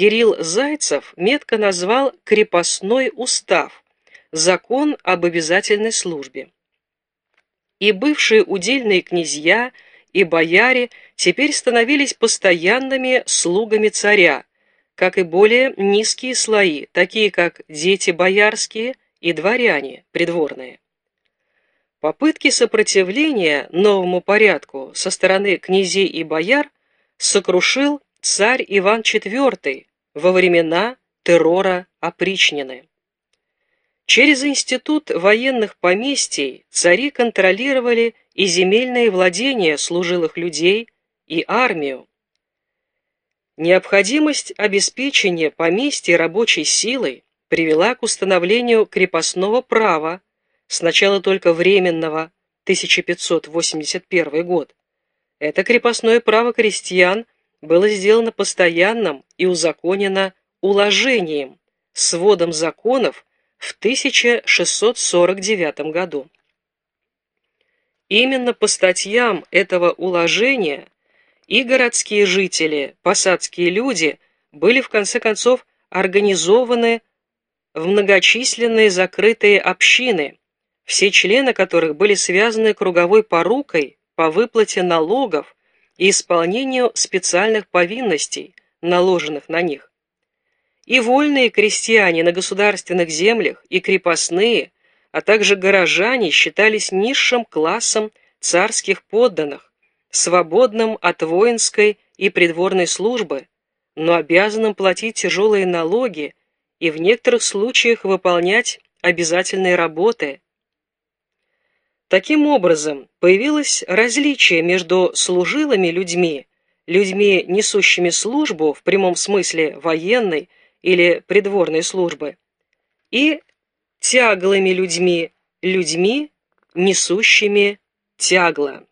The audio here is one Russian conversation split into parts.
Кирилл Зайцев метко назвал «крепостной устав» – закон об обязательной службе. И бывшие удельные князья и бояре теперь становились постоянными слугами царя, как и более низкие слои, такие как дети боярские и дворяне придворные. Попытки сопротивления новому порядку со стороны князей и бояр сокрушил царь Иван IV во времена террора опричнины. Через институт военных поместий цари контролировали и земельные владения служилых людей, и армию. Необходимость обеспечения поместья рабочей силой привела к установлению крепостного права, сначала только временного, 1581 год. Это крепостное право крестьян было сделано постоянным и узаконено уложением, сводом законов в 1649 году. Именно по статьям этого уложения и городские жители, посадские люди были в конце концов организованы в многочисленные закрытые общины, все члены которых были связаны круговой порукой по выплате налогов и исполнению специальных повинностей, наложенных на них. И вольные крестьяне на государственных землях, и крепостные, а также горожане считались низшим классом царских подданных, свободным от воинской и придворной службы, но обязанным платить тяжелые налоги и в некоторых случаях выполнять обязательные работы. Таким образом, появилось различие между служилыми людьми, людьми, несущими службу в прямом смысле военной или придворной службы, и тяглыми людьми, людьми, несущими тягла.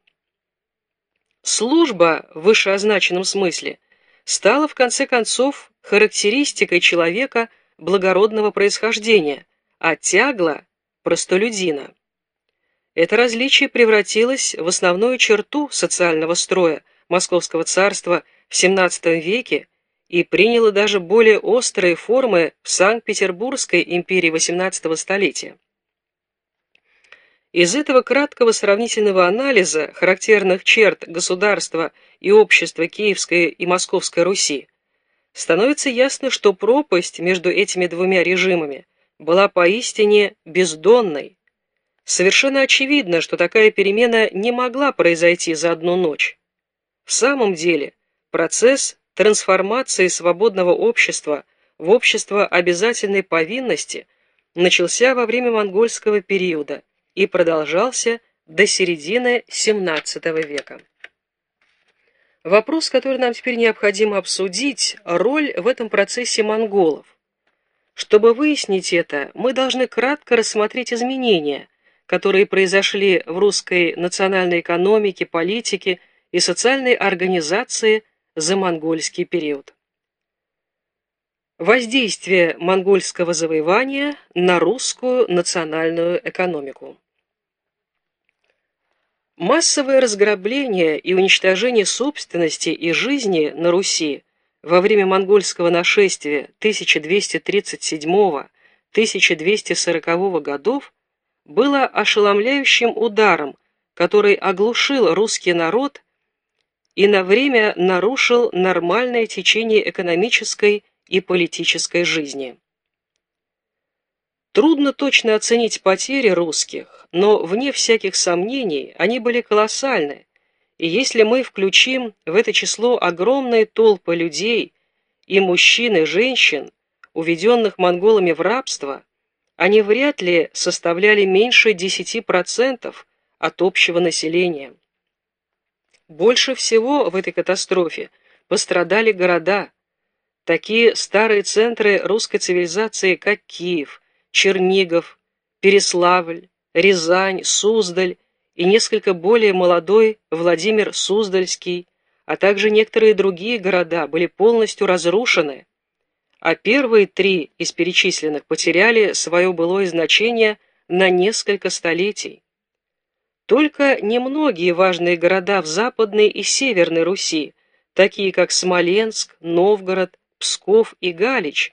Служба в вышеозначенном смысле стала в конце концов характеристикой человека благородного происхождения, а тягла – простолюдина. Это различие превратилось в основную черту социального строя Московского царства в XVII веке и приняло даже более острые формы в Санкт-Петербургской империи XVIII столетия. Из этого краткого сравнительного анализа характерных черт государства и общества Киевской и Московской Руси становится ясно, что пропасть между этими двумя режимами была поистине бездонной. Совершенно очевидно, что такая перемена не могла произойти за одну ночь. В самом деле, процесс трансформации свободного общества в общество обязательной повинности начался во время монгольского периода и продолжался до середины XVII века. Вопрос, который нам теперь необходимо обсудить, роль в этом процессе монголов. Чтобы выяснить это, мы должны кратко рассмотреть изменения, которые произошли в русской национальной экономике, политике и социальной организации за монгольский период. Воздействие монгольского завоевания на русскую национальную экономику. Массовое разграбление и уничтожение собственности и жизни на Руси во время монгольского нашествия 1237-1240 годов было ошеломляющим ударом, который оглушил русский народ и на время нарушил нормальное течение экономической и политической жизни. Трудно точно оценить потери русских, но вне всяких сомнений они были колоссальны, и если мы включим в это число огромные толпы людей и мужчин и женщин, уведенных монголами в рабство, они вряд ли составляли меньше 10% от общего населения. Больше всего в этой катастрофе пострадали города, такие старые центры русской цивилизации, как Киев, Чернигов, Переславль, Рязань, Суздаль и несколько более молодой Владимир Суздальский, а также некоторые другие города были полностью разрушены, а первые три из перечисленных потеряли свое былое значение на несколько столетий. Только немногие важные города в Западной и Северной Руси, такие как Смоленск, Новгород, Псков и Галич